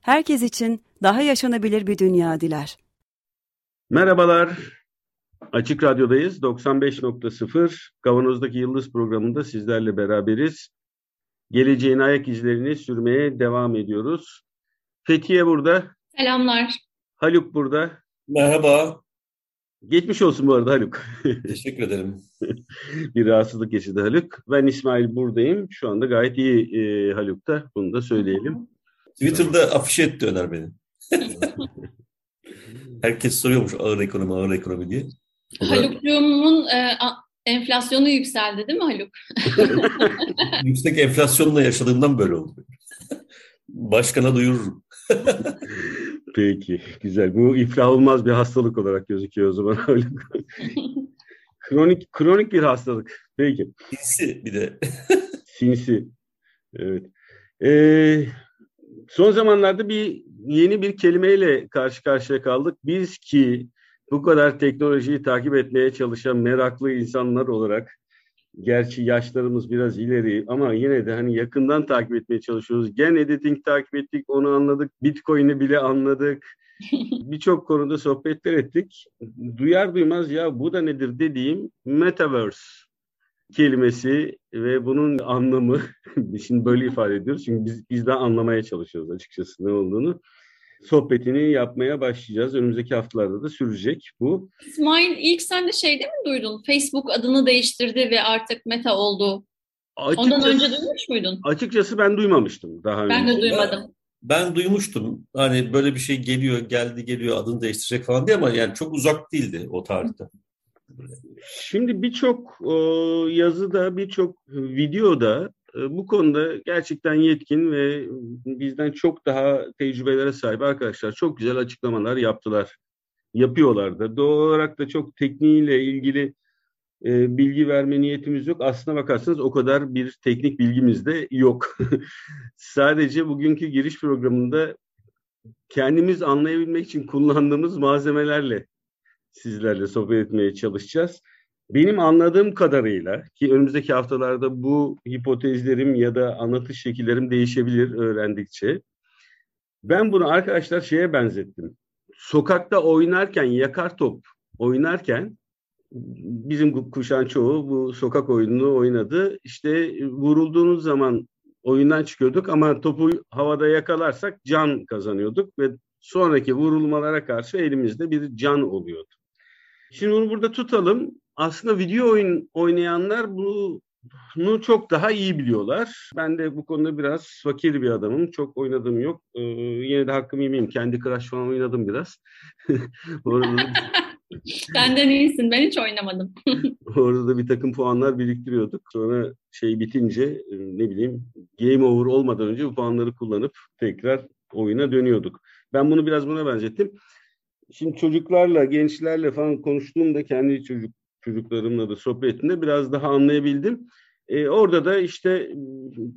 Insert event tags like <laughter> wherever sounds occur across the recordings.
herkes için daha yaşanabilir bir dünya diler. Merhabalar, Açık Radyo'dayız. 95.0 Kavanoz'daki Yıldız programında sizlerle beraberiz. Geleceğin ayak izlerini sürmeye devam ediyoruz. Fethiye burada. Selamlar. Haluk burada. Merhaba. Geçmiş olsun bu arada Haluk. <laughs> Teşekkür ederim. <laughs> bir rahatsızlık yaşadı Haluk. Ben İsmail buradayım. Şu anda gayet iyi e, Haluk'ta. Bunu da söyleyelim. Twitter'da afişe etti Öner beni. <laughs> Herkes soruyormuş ağır ekonomi, ağır ekonomi diye. Haluk'cuğumun e, enflasyonu yükseldi değil mi Haluk? <laughs> Yüksek enflasyonla yaşadığımdan böyle oldu. <laughs> Başkana duyururum. Peki, güzel. Bu iflah olmaz bir hastalık olarak gözüküyor o zaman. kronik kronik bir hastalık. Peki. Sinsi bir de. Sinsi. Evet. Ee, son zamanlarda bir yeni bir kelimeyle karşı karşıya kaldık. Biz ki bu kadar teknolojiyi takip etmeye çalışan meraklı insanlar olarak Gerçi yaşlarımız biraz ileri ama yine de hani yakından takip etmeye çalışıyoruz. Gen editing takip ettik, onu anladık. Bitcoin'i bile anladık. <laughs> Birçok konuda sohbetler ettik. Duyar duymaz ya bu da nedir dediğim Metaverse kelimesi ve bunun anlamı <laughs> şimdi böyle ifade ediyoruz. Çünkü biz, biz de anlamaya çalışıyoruz açıkçası ne olduğunu sohbetini yapmaya başlayacağız. Önümüzdeki haftalarda da sürecek bu. İsmail ilk sen de şeyde mi duydun? Facebook adını değiştirdi ve artık Meta oldu. Açıkçası, Ondan önce duymuş muydun? Açıkçası ben duymamıştım daha önce. Ben de duymadım. Ben, ben duymuştum. Hani böyle bir şey geliyor, geldi geliyor, adını değiştirecek falan diye ama yani çok uzak değildi o tarihte. Şimdi birçok yazıda, birçok videoda ee, bu konuda gerçekten yetkin ve bizden çok daha tecrübelere sahip arkadaşlar çok güzel açıklamalar yaptılar. Yapıyorlar da. Doğal olarak da çok tekniğiyle ilgili e, bilgi verme niyetimiz yok. Aslına bakarsanız o kadar bir teknik bilgimiz de yok. <laughs> Sadece bugünkü giriş programında kendimiz anlayabilmek için kullandığımız malzemelerle sizlerle sohbet etmeye çalışacağız. Benim anladığım kadarıyla ki önümüzdeki haftalarda bu hipotezlerim ya da anlatış şekillerim değişebilir öğrendikçe. Ben bunu arkadaşlar şeye benzettim. Sokakta oynarken yakar top oynarken bizim kuşağın çoğu bu sokak oyununu oynadı. İşte vurulduğunuz zaman oyundan çıkıyorduk ama topu havada yakalarsak can kazanıyorduk ve sonraki vurulmalara karşı elimizde bir can oluyordu. Şimdi bunu burada tutalım aslında video oyun oynayanlar bunu çok daha iyi biliyorlar. Ben de bu konuda biraz fakir bir adamım. Çok oynadığım yok. Ee, yine de hakkımı yemeyeyim. Kendi Crash falan oynadım biraz. <laughs> Benden <laughs> iyisin. Ben hiç oynamadım. <laughs> Orada da bir takım puanlar biriktiriyorduk. Sonra şey bitince e, ne bileyim game over olmadan önce bu puanları kullanıp tekrar oyuna dönüyorduk. Ben bunu biraz buna benzettim. Şimdi çocuklarla, gençlerle falan konuştuğumda kendi çocuk çocuklarımla da sohbetinde biraz daha anlayabildim. E, orada da işte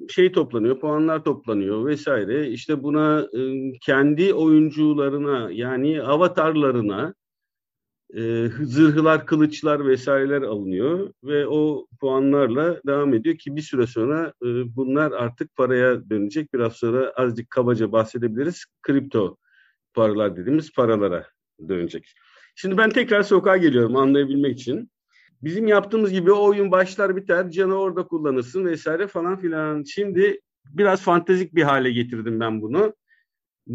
şey toplanıyor, puanlar toplanıyor vesaire. İşte buna e, kendi oyuncularına yani avatarlarına e, zırhlar, kılıçlar vesaireler alınıyor ve o puanlarla devam ediyor ki bir süre sonra e, bunlar artık paraya dönecek. Biraz sonra azıcık kabaca bahsedebiliriz. Kripto paralar dediğimiz paralara dönecek. Şimdi ben tekrar sokağa geliyorum anlayabilmek için. Bizim yaptığımız gibi o oyun başlar biter, canı orada kullanırsın vesaire falan filan. Şimdi biraz fantezik bir hale getirdim ben bunu.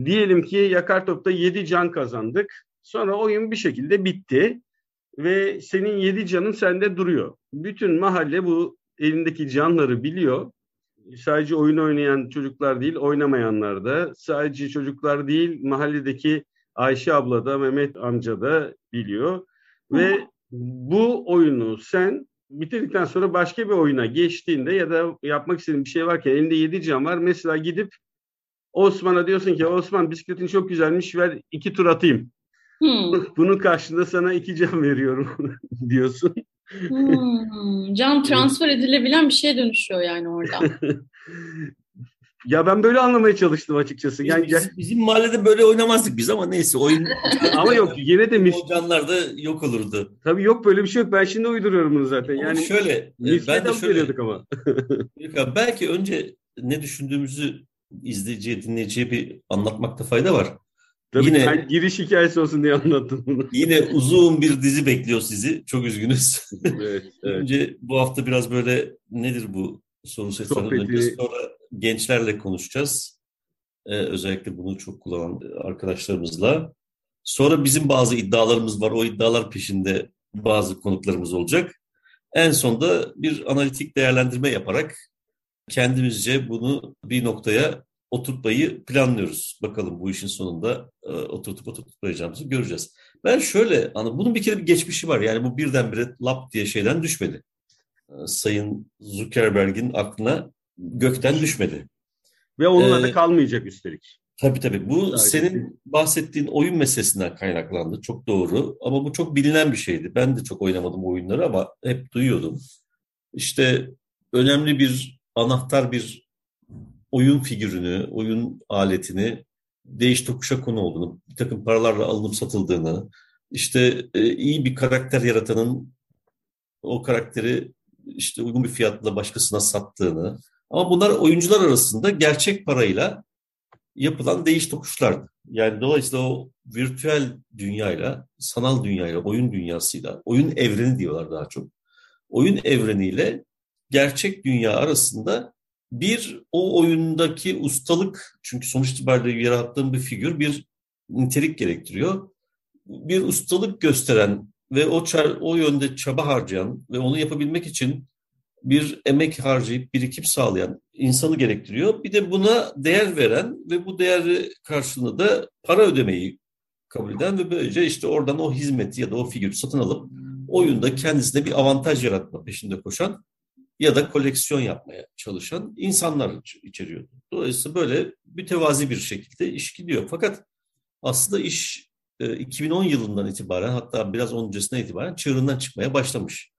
Diyelim ki yakar topta 7 can kazandık. Sonra oyun bir şekilde bitti ve senin 7 canın sende duruyor. Bütün mahalle bu elindeki canları biliyor. Sadece oyun oynayan çocuklar değil, oynamayanlar da. Sadece çocuklar değil, mahalledeki Ayşe abla da, Mehmet amca da biliyor. Ve bu oyunu sen bitirdikten sonra başka bir oyuna geçtiğinde ya da yapmak istediğin bir şey varken elinde 7 can var. Mesela gidip Osman'a diyorsun ki Osman bisikletin çok güzelmiş ver iki tur atayım. Hmm. Bunun karşılığında sana iki can <laughs> veriyorum diyorsun. Hmm. Can transfer edilebilen bir şeye dönüşüyor yani orada. <laughs> Ya ben böyle anlamaya çalıştım açıkçası. Yani biz, bizim, mahallede böyle oynamazdık biz ama neyse oyun. <laughs> ama yok yine de mis... canlar da yok olurdu. Tabii yok böyle bir şey yok. Ben şimdi uyduruyorum bunu zaten. Yani ama şöyle e, ben de şöyle ama. <laughs> belki önce ne düşündüğümüzü izleyiciye, dinleyiciye bir anlatmakta fayda var. Tabii yine sen giriş hikayesi olsun diye anlattım bunu. <laughs> Yine uzun bir dizi bekliyor sizi. Çok üzgünüz. Evet, evet. <laughs> Önce bu hafta biraz böyle nedir bu soru sesleri sonra gençlerle konuşacağız. Ee, özellikle bunu çok kullanan arkadaşlarımızla. Sonra bizim bazı iddialarımız var. O iddialar peşinde bazı konuklarımız olacak. En sonda bir analitik değerlendirme yaparak kendimizce bunu bir noktaya oturtmayı planlıyoruz. Bakalım bu işin sonunda e, oturtup oturtmayacağımızı göreceğiz. Ben şöyle, hani bunun bir kere bir geçmişi var. Yani bu birdenbire lap diye şeyden düşmedi. E, Sayın Zuckerberg'in aklına gökten düşmedi. Ve onunla ee, da kalmayacak üstelik. Tabii tabii. Bu Sadece senin bahsettiğin oyun meselesinden kaynaklandı. Çok doğru. Ama bu çok bilinen bir şeydi. Ben de çok oynamadım oyunları ama hep duyuyordum. İşte önemli bir anahtar bir oyun figürünü, oyun aletini değiş tokuşa konu olduğunu, bir takım paralarla alınıp satıldığını, işte e, iyi bir karakter yaratanın o karakteri işte uygun bir fiyatla başkasına sattığını, ama bunlar oyuncular arasında gerçek parayla yapılan değiş tokuşlardı. Yani dolayısıyla o virtüel dünyayla, sanal dünyayla, oyun dünyasıyla, oyun evreni diyorlar daha çok. Oyun evreniyle gerçek dünya arasında bir o oyundaki ustalık, çünkü sonuç itibariyle yarattığım bir figür bir nitelik gerektiriyor. Bir ustalık gösteren ve o, o yönde çaba harcayan ve onu yapabilmek için bir emek harcayıp birikim sağlayan insanı gerektiriyor. Bir de buna değer veren ve bu değeri karşılığında da para ödemeyi kabul eden ve böylece işte oradan o hizmeti ya da o figürü satın alıp oyunda kendisine bir avantaj yaratma peşinde koşan ya da koleksiyon yapmaya çalışan insanlar içeriyordu. Dolayısıyla böyle mütevazi bir şekilde iş gidiyor. Fakat aslında iş 2010 e, yılından itibaren hatta biraz onun itibaren çığırından çıkmaya başlamış.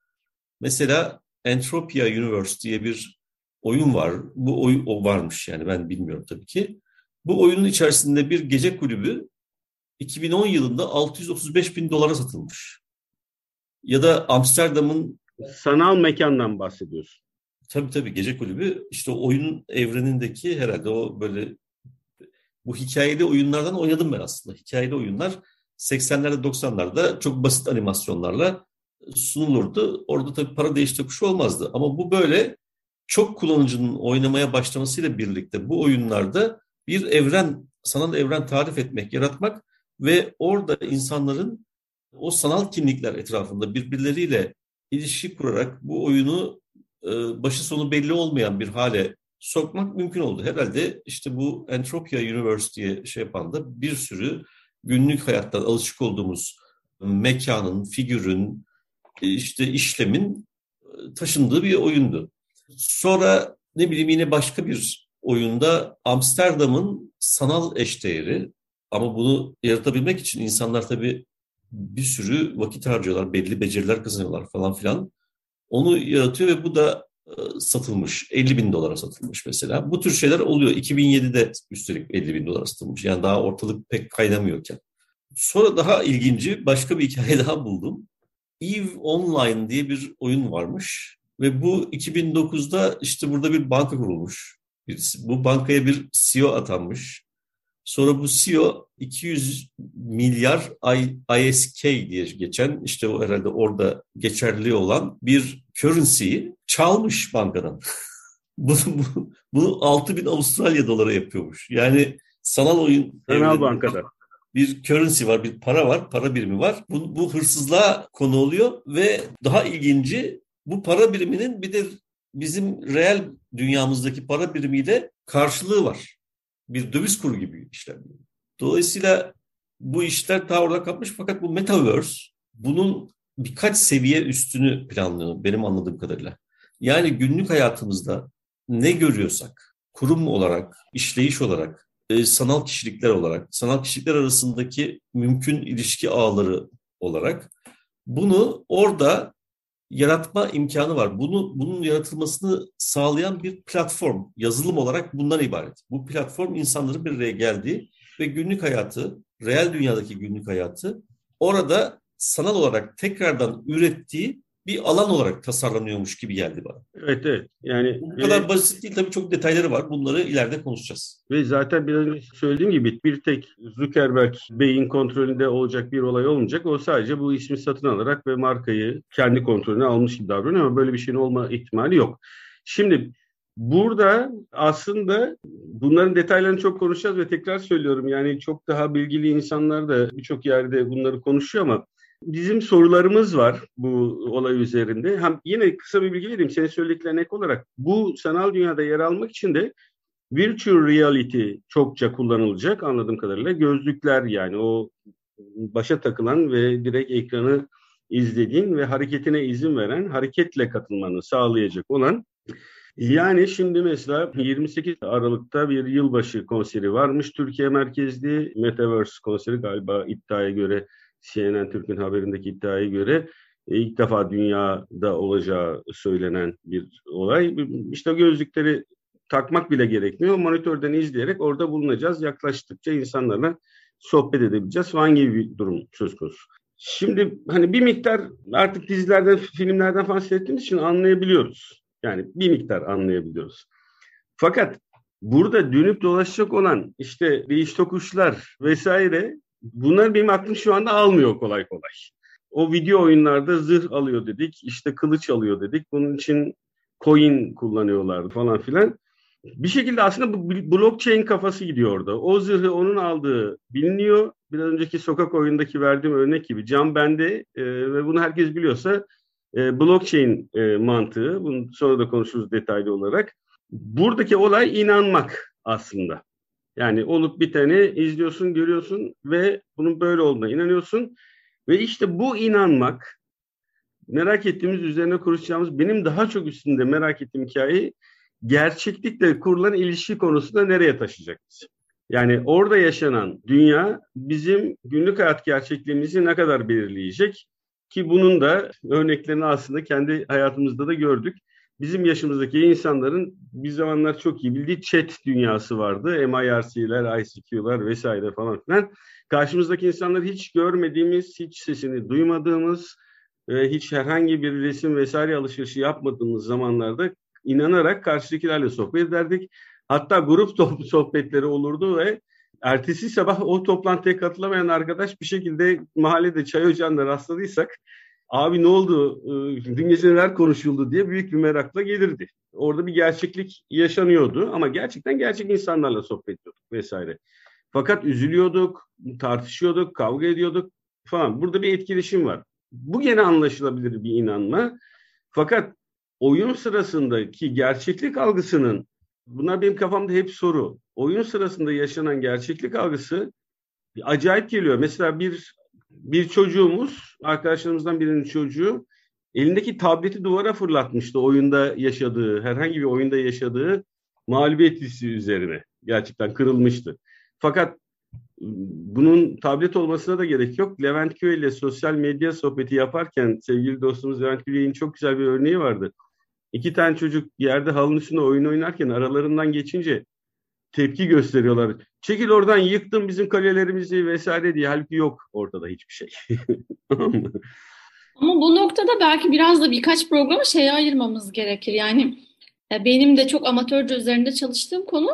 Mesela Entropia Universe diye bir oyun var. Bu oyun o varmış yani ben bilmiyorum tabii ki. Bu oyunun içerisinde bir gece kulübü 2010 yılında 635 bin dolara satılmış. Ya da Amsterdam'ın... Sanal mekandan bahsediyorsun. Tabii tabii gece kulübü işte oyunun evrenindeki herhalde o böyle bu hikayeli oyunlardan oynadım ben aslında. Hikayeli oyunlar 80'lerde 90'larda çok basit animasyonlarla sunulurdu. Orada tabii para değiş tokuşu olmazdı. Ama bu böyle çok kullanıcının oynamaya başlamasıyla birlikte bu oyunlarda bir evren, sanal evren tarif etmek, yaratmak ve orada insanların o sanal kimlikler etrafında birbirleriyle ilişki kurarak bu oyunu e, başı sonu belli olmayan bir hale sokmak mümkün oldu. Herhalde işte bu Entropia Universe şey yapan da bir sürü günlük hayattan alışık olduğumuz mekanın, figürün, işte işlemin e, taşındığı bir oyundu. Sonra ne bileyim yine başka bir oyunda Amsterdam'ın sanal eşdeğeri ama bunu yaratabilmek için insanlar tabii bir sürü vakit harcıyorlar, belli beceriler kazanıyorlar falan filan. Onu yaratıyor ve bu da e, satılmış. 50 bin dolara satılmış mesela. Bu tür şeyler oluyor. 2007'de üstelik 50 bin dolara satılmış. Yani daha ortalık pek kaynamıyorken. Sonra daha ilginci başka bir hikaye <laughs> daha buldum. EVE Online diye bir oyun varmış. Ve bu 2009'da işte burada bir banka kurulmuş. Bu bankaya bir CEO atanmış. Sonra bu CEO 200 milyar ISK diye geçen işte o herhalde orada geçerli olan bir currency'yi çalmış bankadan. <laughs> bunu, bu, bunu 6000 Avustralya dolara yapıyormuş. Yani sanal oyun sanal bankada bir currency var, bir para var, para birimi var. Bu, bu hırsızlığa konu oluyor ve daha ilginci bu para biriminin bir de bizim reel dünyamızdaki para birimiyle karşılığı var. Bir döviz kuru gibi işler. Dolayısıyla bu işler daha orada kalmış fakat bu metaverse bunun birkaç seviye üstünü planlıyor benim anladığım kadarıyla. Yani günlük hayatımızda ne görüyorsak kurum olarak, işleyiş olarak e, sanal kişilikler olarak, sanal kişilikler arasındaki mümkün ilişki ağları olarak bunu orada yaratma imkanı var. Bunu bunun yaratılmasını sağlayan bir platform, yazılım olarak bundan ibaret. Bu platform insanların bir araya geldiği ve günlük hayatı, reel dünyadaki günlük hayatı orada sanal olarak tekrardan ürettiği bir alan olarak tasarlanıyormuş gibi geldi bana. Evet evet. Yani bu kadar e, basit değil tabii çok detayları var. Bunları ileride konuşacağız. Ve zaten biraz önce söylediğim gibi bir tek Zuckerberg Bey'in kontrolünde olacak bir olay olmayacak. O sadece bu ismi satın alarak ve markayı kendi kontrolüne almış gibi davranıyor ama böyle bir şeyin olma ihtimali yok. Şimdi Burada aslında bunların detaylarını çok konuşacağız ve tekrar söylüyorum yani çok daha bilgili insanlar da birçok yerde bunları konuşuyor ama Bizim sorularımız var bu olay üzerinde. Hem yine kısa bir bilgi vereyim senin söylediklerine ek olarak. Bu sanal dünyada yer almak için de virtual reality çokça kullanılacak anladığım kadarıyla. Gözlükler yani o başa takılan ve direkt ekranı izlediğin ve hareketine izin veren hareketle katılmanı sağlayacak olan yani şimdi mesela 28 Aralık'ta bir yılbaşı konseri varmış. Türkiye merkezli Metaverse konseri galiba iddiaya göre CNN Türk'ün haberindeki iddiaya göre e, ilk defa dünyada olacağı söylenen bir olay. İşte gözlükleri takmak bile gerekmiyor. Monitörden izleyerek orada bulunacağız. Yaklaştıkça insanlarla sohbet edebileceğiz falan gibi bir durum söz konusu. Şimdi hani bir miktar artık dizilerden, filmlerden falan seyrettiğimiz için anlayabiliyoruz. Yani bir miktar anlayabiliyoruz. Fakat burada dönüp dolaşacak olan işte değiş tokuşlar vesaire Bunlar benim aklım şu anda almıyor kolay kolay. O video oyunlarda zırh alıyor dedik, işte kılıç alıyor dedik. Bunun için coin kullanıyorlardı falan filan. Bir şekilde aslında bu blockchain kafası gidiyor orada. O zırhı onun aldığı biliniyor. Biraz önceki sokak oyundaki verdiğim örnek gibi. Can bende e, ve bunu herkes biliyorsa e, blockchain e, mantığı. Bunu sonra da konuşuruz detaylı olarak. Buradaki olay inanmak aslında. Yani olup biteni izliyorsun, görüyorsun ve bunun böyle olduğuna inanıyorsun. Ve işte bu inanmak, merak ettiğimiz, üzerine konuşacağımız, benim daha çok üstünde merak ettiğim hikayeyi gerçeklikle kurulan ilişki konusunda nereye taşıyacak bizi? Yani orada yaşanan dünya bizim günlük hayat gerçekliğimizi ne kadar belirleyecek? Ki bunun da örneklerini aslında kendi hayatımızda da gördük bizim yaşımızdaki insanların bir zamanlar çok iyi bildiği chat dünyası vardı. MIRC'ler, ICQ'lar vesaire falan filan. Karşımızdaki insanlar hiç görmediğimiz, hiç sesini duymadığımız, ve hiç herhangi bir resim vesaire alışverişi yapmadığımız zamanlarda inanarak karşıdakilerle sohbet ederdik. Hatta grup <laughs> sohbetleri olurdu ve ertesi sabah o toplantıya katılamayan arkadaş bir şekilde mahallede çay ocağında rastladıysak abi ne oldu, ee, dün gece neler konuşuldu diye büyük bir merakla gelirdi. Orada bir gerçeklik yaşanıyordu ama gerçekten gerçek insanlarla sohbet ediyorduk vesaire. Fakat üzülüyorduk, tartışıyorduk, kavga ediyorduk falan. Burada bir etkileşim var. Bu gene anlaşılabilir bir inanma. Fakat oyun sırasındaki gerçeklik algısının, bunlar benim kafamda hep soru. Oyun sırasında yaşanan gerçeklik algısı acayip geliyor. Mesela bir bir çocuğumuz, arkadaşlarımızdan birinin çocuğu elindeki tableti duvara fırlatmıştı oyunda yaşadığı, herhangi bir oyunda yaşadığı mağlubiyet hissi üzerine. Gerçekten kırılmıştı. Fakat ıı, bunun tablet olmasına da gerek yok. Levent Köy ile sosyal medya sohbeti yaparken sevgili dostumuz Levent Köy'ün çok güzel bir örneği vardı. İki tane çocuk yerde halının üstünde oyun oynarken aralarından geçince tepki gösteriyorlar. Çekil oradan yıktın bizim kalelerimizi vesaire diye. Halbuki yok ortada hiçbir şey. <laughs> Ama bu noktada belki biraz da birkaç programı şeye ayırmamız gerekir. Yani e, benim de çok amatörce üzerinde çalıştığım konu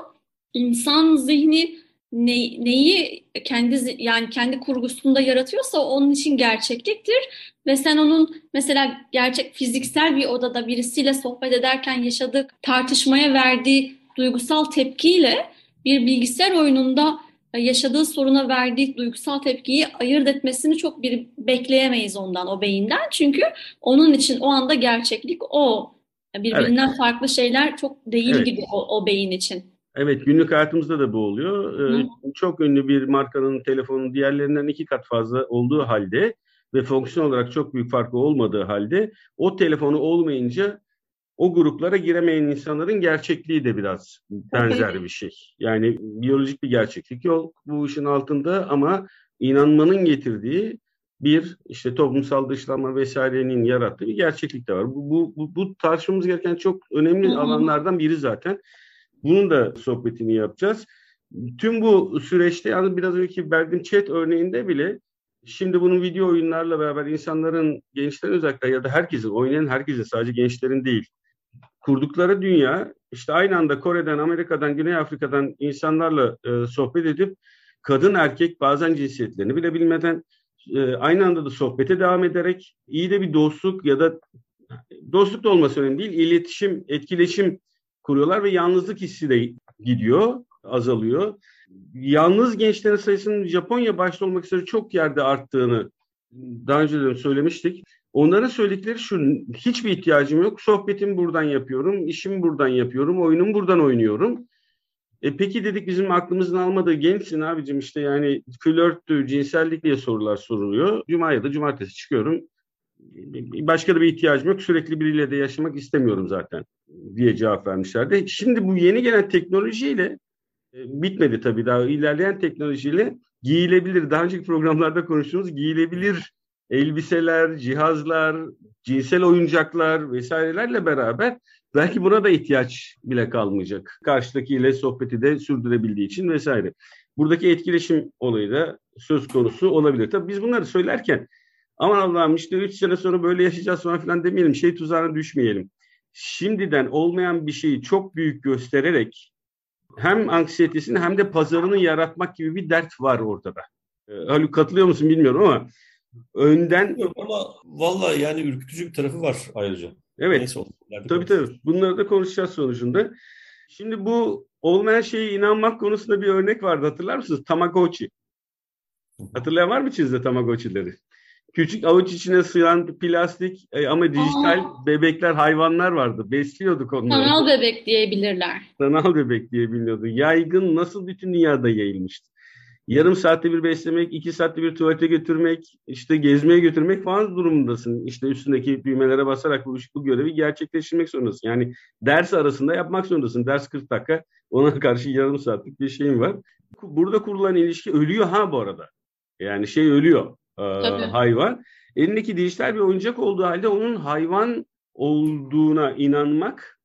insan zihni ne, neyi kendi yani kendi kurgusunda yaratıyorsa onun için gerçekliktir ve sen onun mesela gerçek fiziksel bir odada birisiyle sohbet ederken yaşadığı tartışmaya verdiği duygusal tepkiyle bir bilgisayar oyununda yaşadığı soruna verdiği duygusal tepkiyi ayırt etmesini çok bir bekleyemeyiz ondan, o beyinden. Çünkü onun için o anda gerçeklik o. Birbirinden evet. farklı şeyler çok değil evet. gibi o, o beyin için. Evet günlük hayatımızda da bu oluyor. Ee, çok ünlü bir markanın telefonun diğerlerinden iki kat fazla olduğu halde ve fonksiyon olarak çok büyük farkı olmadığı halde o telefonu olmayınca o gruplara giremeyen insanların gerçekliği de biraz benzer bir şey. Yani biyolojik bir gerçeklik yok bu işin altında ama inanmanın getirdiği bir işte toplumsal dışlanma vesairenin yarattığı bir gerçeklik de var. Bu, bu, bu, tartışmamız gereken çok önemli alanlardan biri zaten. Bunun da sohbetini yapacağız. Tüm bu süreçte yani biraz önceki verdiğim chat örneğinde bile şimdi bunun video oyunlarla beraber insanların gençlerin özellikle ya da herkesin oynayan herkesin sadece gençlerin değil kurdukları dünya işte aynı anda Kore'den, Amerika'dan, Güney Afrika'dan insanlarla e, sohbet edip kadın erkek bazen cinsiyetlerini bile bilmeden e, aynı anda da sohbete devam ederek iyi de bir dostluk ya da dostluk da olması önemli değil, iletişim, etkileşim kuruyorlar ve yalnızlık hissi de gidiyor, azalıyor. Yalnız gençlerin sayısının Japonya başta olmak üzere çok yerde arttığını daha önce de söylemiştik. Onların söyledikleri şu, hiçbir ihtiyacım yok, sohbetimi buradan yapıyorum, işimi buradan yapıyorum, oyunumu buradan oynuyorum. E peki dedik bizim aklımızın almadığı gençsin abicim işte yani flörttü, cinsellik diye sorular soruluyor. Cuma ya da cumartesi çıkıyorum. Başka da bir ihtiyacım yok. Sürekli biriyle de yaşamak istemiyorum zaten diye cevap vermişlerdi. Şimdi bu yeni gelen teknolojiyle bitmedi tabii daha ilerleyen teknolojiyle giyilebilir. Daha önceki programlarda konuştuğumuz giyilebilir elbiseler, cihazlar, cinsel oyuncaklar vesairelerle beraber belki buna da ihtiyaç bile kalmayacak. Karşıdakiyle sohbeti de sürdürebildiği için vesaire. Buradaki etkileşim olayı da söz konusu olabilir. Tabii biz bunları söylerken aman Allah'ım işte 3 sene sonra böyle yaşayacağız falan filan demeyelim. Şey tuzağına düşmeyelim. Şimdiden olmayan bir şeyi çok büyük göstererek hem anksiyetesini hem de pazarını yaratmak gibi bir dert var ortada. Ee, Haluk katılıyor musun bilmiyorum ama önden... Ama valla yani ürkütücü bir tarafı var ayrıca. Evet. Neyse, tabii tabii. Bunları da konuşacağız sonucunda. Şimdi bu olmayan şeye inanmak konusunda bir örnek vardı hatırlar mısınız? Tamagotchi. Hatırlayan var mı içinizde Tamagotchi'leri? Küçük avuç içine sığan plastik e, ama dijital Aa. bebekler, hayvanlar vardı. Besliyorduk onları. Sanal bebek diyebilirler. Sanal bebek diye biliniyordu. Yaygın nasıl bütün dünyada yayılmıştı yarım saatte bir beslemek, iki saatte bir tuvalete götürmek, işte gezmeye götürmek falan durumundasın. İşte üstündeki düğmelere basarak bu, bu görevi gerçekleştirmek zorundasın. Yani ders arasında yapmak zorundasın. Ders 40 dakika, ona karşı yarım saatlik bir şeyim var. Burada kurulan ilişki ölüyor ha bu arada. Yani şey ölüyor e, hayvan. Elindeki dijital bir oyuncak olduğu halde onun hayvan olduğuna inanmak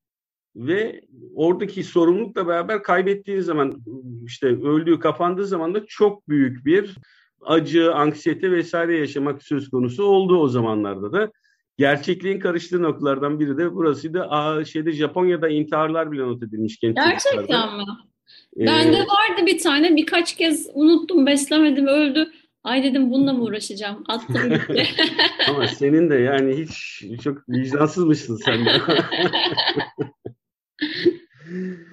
ve oradaki sorumlulukla beraber kaybettiği zaman işte öldüğü kapandığı zaman da çok büyük bir acı, anksiyete vesaire yaşamak söz konusu oldu o zamanlarda da. Gerçekliğin karıştığı noktalardan biri de burasıydı. Aa, şeyde Japonya'da intiharlar bile not edilmiş genç Gerçekten mi? Ee, Bende vardı bir tane birkaç kez unuttum beslemedim öldü. Ay dedim bununla mı uğraşacağım? Attım gitti. <laughs> Ama senin de yani hiç çok vicdansızmışsın sen de.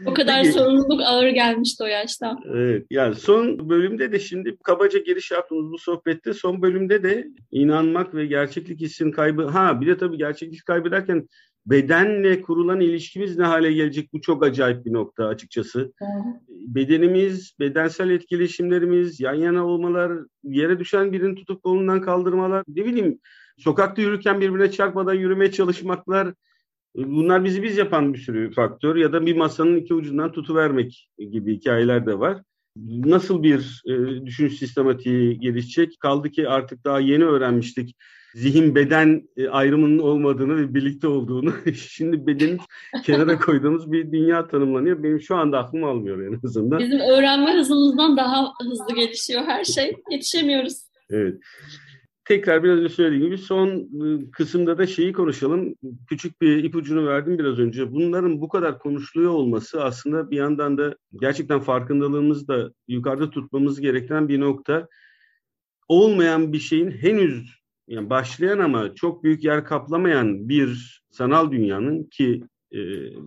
o kadar Peki, sorumluluk ağır gelmişti o yaşta. Evet. Yani son bölümde de şimdi kabaca giriş yaptığımız bu sohbette son bölümde de inanmak ve gerçeklik hissinin kaybı. Ha bir de tabii gerçeklik kaybederken bedenle kurulan ilişkimiz ne hale gelecek bu çok acayip bir nokta açıkçası. Evet. Bedenimiz, bedensel etkileşimlerimiz, yan yana olmalar, yere düşen birinin tutup kolundan kaldırmalar, ne bileyim sokakta yürürken birbirine çarpmadan yürümeye çalışmaklar, Bunlar bizi biz yapan bir sürü faktör ya da bir masanın iki ucundan tutuvermek gibi hikayeler de var. Nasıl bir e, düşünüş sistematiği gelişecek? Kaldı ki artık daha yeni öğrenmiştik zihin beden e, ayrımının olmadığını ve birlikte olduğunu. <laughs> Şimdi bedeni kenara <laughs> koyduğumuz bir dünya tanımlanıyor. Benim şu anda aklım almıyor en azından. Bizim öğrenme hızımızdan daha hızlı gelişiyor her şey. Yetişemiyoruz. Evet tekrar biraz önce söylediğim gibi son ıı, kısımda da şeyi konuşalım. Küçük bir ipucunu verdim biraz önce. Bunların bu kadar konuşuluyor olması aslında bir yandan da gerçekten farkındalığımızı da yukarıda tutmamız gereken bir nokta. Olmayan bir şeyin henüz yani başlayan ama çok büyük yer kaplamayan bir sanal dünyanın ki e,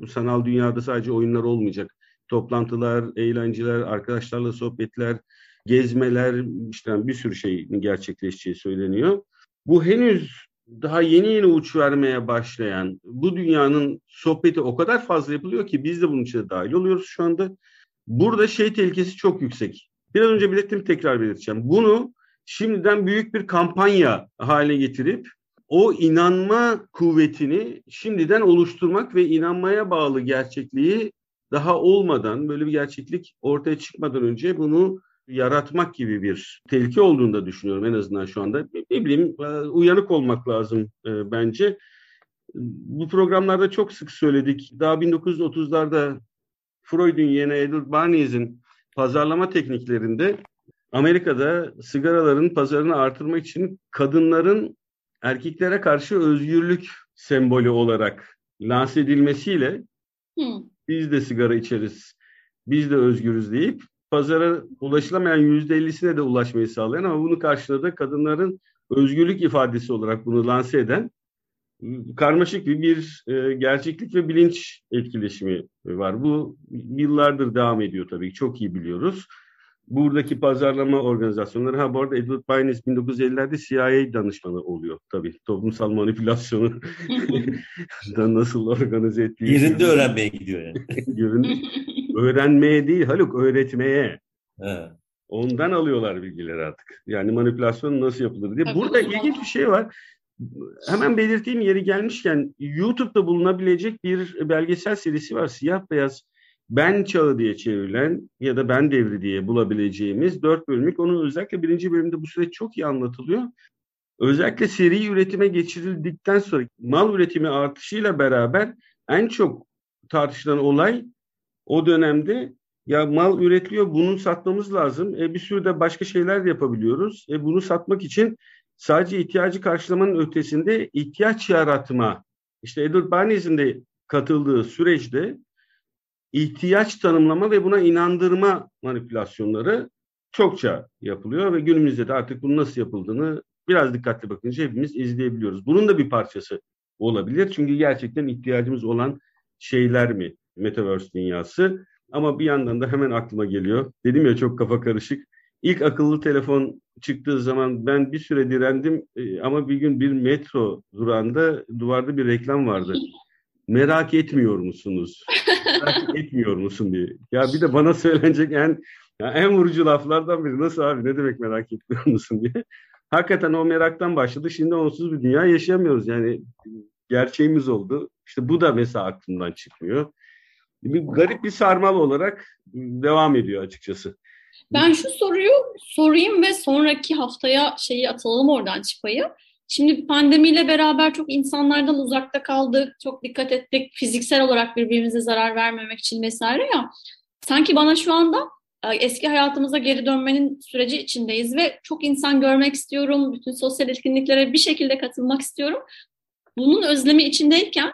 bu sanal dünyada sadece oyunlar olmayacak. Toplantılar, eğlenceler, arkadaşlarla sohbetler, gezmeler, işte bir sürü şeyin gerçekleşeceği söyleniyor. Bu henüz daha yeni yeni uç vermeye başlayan bu dünyanın sohbeti o kadar fazla yapılıyor ki biz de bunun içine dahil oluyoruz şu anda. Burada şey tehlikesi çok yüksek. Biraz önce belirttim tekrar belirteceğim. Bunu şimdiden büyük bir kampanya hale getirip o inanma kuvvetini şimdiden oluşturmak ve inanmaya bağlı gerçekliği daha olmadan, böyle bir gerçeklik ortaya çıkmadan önce bunu yaratmak gibi bir tehlike olduğunu da düşünüyorum en azından şu anda. Ne bileyim e, uyanık olmak lazım e, bence. Bu programlarda çok sık söyledik. Daha 1930'larda Freud'un yeğeni Edward Bernays'in pazarlama tekniklerinde Amerika'da sigaraların pazarını artırmak için kadınların erkeklere karşı özgürlük sembolü olarak lanse edilmesiyle hmm. biz de sigara içeriz, biz de özgürüz deyip pazara ulaşılamayan yüzde ellisine de ulaşmayı sağlayan ama bunun karşılığında da kadınların özgürlük ifadesi olarak bunu lanse eden karmaşık bir, bir e, gerçeklik ve bilinç etkileşimi var. Bu yıllardır devam ediyor tabii çok iyi biliyoruz. Buradaki pazarlama organizasyonları, ha bu arada Edward Bernays 1950'lerde CIA danışmanı oluyor tabii. Toplumsal manipülasyonu <laughs> da nasıl organize ettiği. Yerinde öğrenmeye gidiyor yani. <laughs> Yerinde, öğrenmeye değil Haluk, öğretmeye. He. Ondan alıyorlar bilgileri artık. Yani manipülasyon nasıl yapılır diye. Burada ilginç bir şey var hemen belirttiğim yeri gelmişken YouTube'da bulunabilecek bir belgesel serisi var. Siyah beyaz Ben Çağı diye çevrilen ya da Ben Devri diye bulabileceğimiz dört bölümlük. Onun özellikle birinci bölümde bu süreç çok iyi anlatılıyor. Özellikle seri üretime geçirildikten sonra mal üretimi artışıyla beraber en çok tartışılan olay o dönemde ya mal üretiliyor bunu satmamız lazım. E, bir sürü de başka şeyler de yapabiliyoruz. E, bunu satmak için sadece ihtiyacı karşılamanın ötesinde ihtiyaç yaratma. İşte Edward Bernays'in de katıldığı süreçte ihtiyaç tanımlama ve buna inandırma manipülasyonları çokça yapılıyor ve günümüzde de artık bunun nasıl yapıldığını biraz dikkatli bakınca hepimiz izleyebiliyoruz. Bunun da bir parçası olabilir. Çünkü gerçekten ihtiyacımız olan şeyler mi Metaverse dünyası? Ama bir yandan da hemen aklıma geliyor. Dedim ya çok kafa karışık. İlk akıllı telefon çıktığı zaman ben bir süre direndim e, ama bir gün bir metro durağında duvarda bir reklam vardı. Merak etmiyor musunuz? Merak <laughs> etmiyor musun diye. Ya bir de bana söylenecek en ya en vurucu laflardan biri. Nasıl abi ne demek merak etmiyor musun diye. Hakikaten o meraktan başladı. Şimdi onsuz bir dünya yaşayamıyoruz. Yani gerçeğimiz oldu. İşte bu da mesela aklımdan çıkmıyor. Bir garip bir sarmal olarak devam ediyor açıkçası. Ben şu soruyu sorayım ve sonraki haftaya şeyi atalım oradan çıpayı. Şimdi pandemiyle beraber çok insanlardan uzakta kaldık, çok dikkat ettik fiziksel olarak birbirimize zarar vermemek için vesaire ya. Sanki bana şu anda e, eski hayatımıza geri dönmenin süreci içindeyiz ve çok insan görmek istiyorum, bütün sosyal etkinliklere bir şekilde katılmak istiyorum. Bunun özlemi içindeyken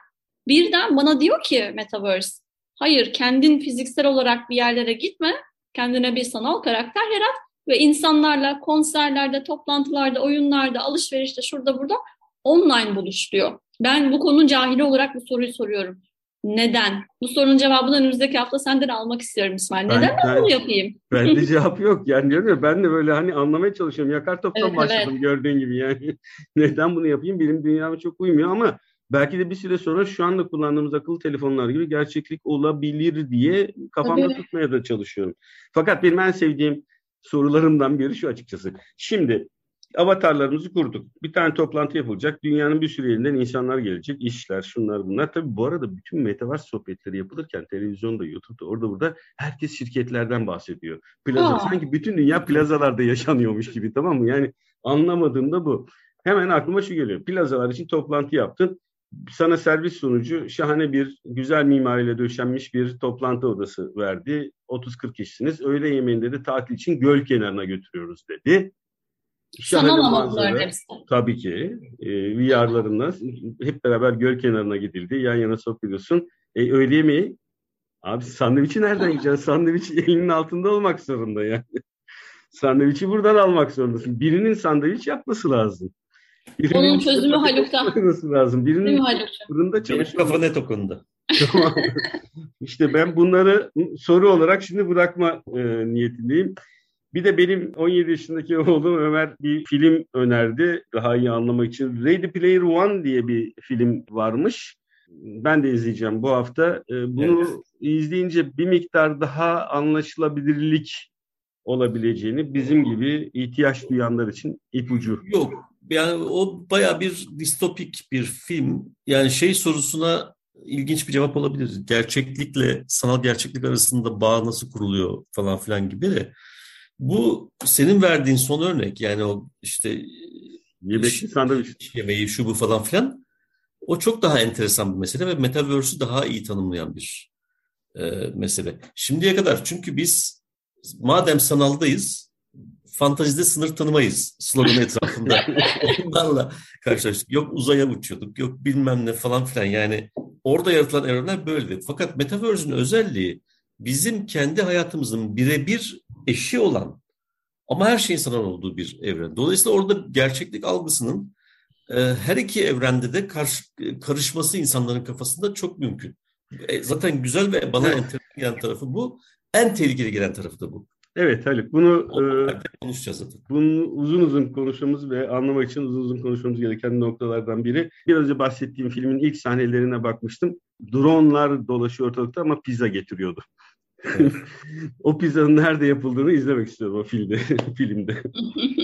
birden bana diyor ki Metaverse, hayır kendin fiziksel olarak bir yerlere gitme, Kendine bir sanal karakter yarat ve insanlarla konserlerde, toplantılarda, oyunlarda, alışverişte, şurada burada online buluş diyor. Ben bu konunun cahili olarak bu soruyu soruyorum. Neden? Bu sorunun cevabını önümüzdeki hafta senden almak istiyorum İsmail. Neden ben, ben bunu yapayım? Bende <laughs> cevap yok. Yani diyorum ya ben de böyle hani anlamaya çalışıyorum. Yakar toptan evet, başladım evet. gördüğün gibi yani. <laughs> Neden bunu yapayım? Benim dünyama çok uymuyor ama belki de bir süre sonra şu anda kullandığımız akıllı telefonlar gibi gerçeklik olabilir diye kafamda Tabii. tutmaya da çalışıyorum. Fakat benim en sevdiğim sorularımdan biri şu açıkçası. Şimdi avatarlarımızı kurduk. Bir tane toplantı yapılacak. Dünyanın bir sürü yerinden insanlar gelecek. İşler, şunlar bunlar. Tabii bu arada bütün metaverse sohbetleri yapılırken televizyonda, YouTube'da, orada burada herkes şirketlerden bahsediyor. Plaza, Aa. sanki bütün dünya plazalarda yaşanıyormuş gibi tamam mı? Yani anlamadığım da bu. Hemen aklıma şu geliyor. Plazalar için toplantı yaptın sana servis sunucu şahane bir güzel mimariyle döşenmiş bir toplantı odası verdi. 30-40 kişisiniz. Öğle yemeğinde de tatil için göl kenarına götürüyoruz dedi. Şahane Sanal manzara. Tabii ki. E, VR'larınla hep beraber göl kenarına gidildi. Yan yana sokuyorsun. E, öğle yemeği Abi sandviçi nereden yiyeceksin? <laughs> Sandviç elinin altında olmak zorunda yani. Sandviçi buradan almak zorundasın. Birinin sandviç yapması lazım. Birinin Onun çözümü Haluk'ta. lazım. Birinin fırında çalışıyor. kafa net okundu. <laughs> İşte ben bunları soru olarak şimdi bırakma e, niyetindeyim. Bir de benim 17 yaşındaki oğlum Ömer bir film önerdi daha iyi anlamak için. Ready Player One diye bir film varmış. Ben de izleyeceğim bu hafta. E, bunu evet. izleyince bir miktar daha anlaşılabilirlik olabileceğini bizim gibi ihtiyaç duyanlar için ipucu. Yok yani o baya bir distopik bir film. Yani şey sorusuna ilginç bir cevap olabilir. Gerçeklikle sanal gerçeklik arasında bağ nasıl kuruluyor falan filan gibi de. Bu senin verdiğin son örnek yani o işte Yemekli sandviç. Yemeği şu bu falan filan. O çok daha enteresan bir mesele ve Metaverse'ü daha iyi tanımlayan bir e, mesele. Şimdiye kadar çünkü biz madem sanaldayız fantazide sınır tanımayız sloganı etrafında. <laughs> Bunlarla karşılaştık. Yok uzaya uçuyorduk, yok bilmem ne falan filan. Yani orada yaratılan evrenler böyle. Fakat Metaverse'ün özelliği bizim kendi hayatımızın birebir eşi olan ama her şeyin sanal olduğu bir evren. Dolayısıyla orada gerçeklik algısının e, her iki evrende de karşı, karışması insanların kafasında çok mümkün. E, zaten güzel ve bana enteresan gelen tarafı bu. En tehlikeli gelen tarafı da bu. Evet Haluk bunu e, konuşacağız zaten. Bunu uzun uzun konuşmamız ve anlamak için uzun uzun konuşmamız gereken noktalardan biri. Bir önce bahsettiğim filmin ilk sahnelerine bakmıştım. Dronlar dolaşıyor ortalıkta ama pizza getiriyordu. Evet. <laughs> o pizzanın nerede yapıldığını izlemek istiyorum o filmde. <laughs> filmde.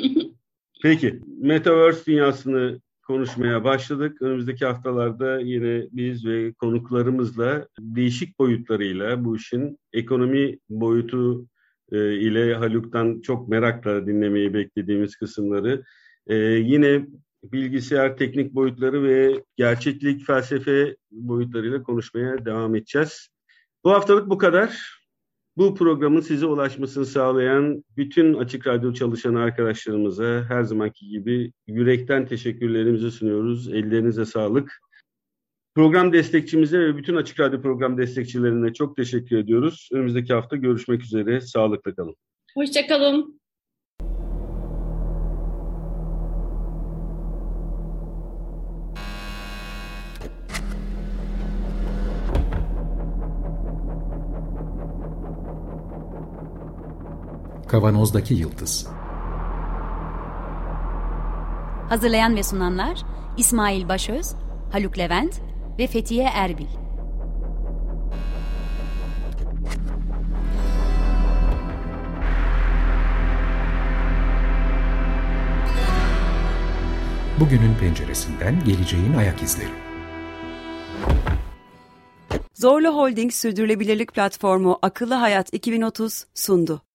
<laughs> Peki, Metaverse dünyasını konuşmaya başladık. Önümüzdeki haftalarda yine biz ve konuklarımızla değişik boyutlarıyla bu işin ekonomi boyutu e, ile Haluk'tan çok merakla dinlemeyi beklediğimiz kısımları e, yine bilgisayar teknik boyutları ve gerçeklik felsefe boyutlarıyla konuşmaya devam edeceğiz. Bu haftalık bu kadar. Bu programın size ulaşmasını sağlayan bütün Açık Radyo çalışan arkadaşlarımıza her zamanki gibi yürekten teşekkürlerimizi sunuyoruz. Ellerinize sağlık. Program destekçimize ve bütün Açık Radyo program destekçilerine çok teşekkür ediyoruz. Önümüzdeki hafta görüşmek üzere. Sağlıkla kalın. Hoşçakalın. Kavanozdaki Yıldız Hazırlayan ve sunanlar İsmail Başöz, Haluk Levent ve Fethiye Erbil. Bugünün penceresinden geleceğin ayak izleri. Zorlu Holding Sürdürülebilirlik Platformu Akıllı Hayat 2030 sundu.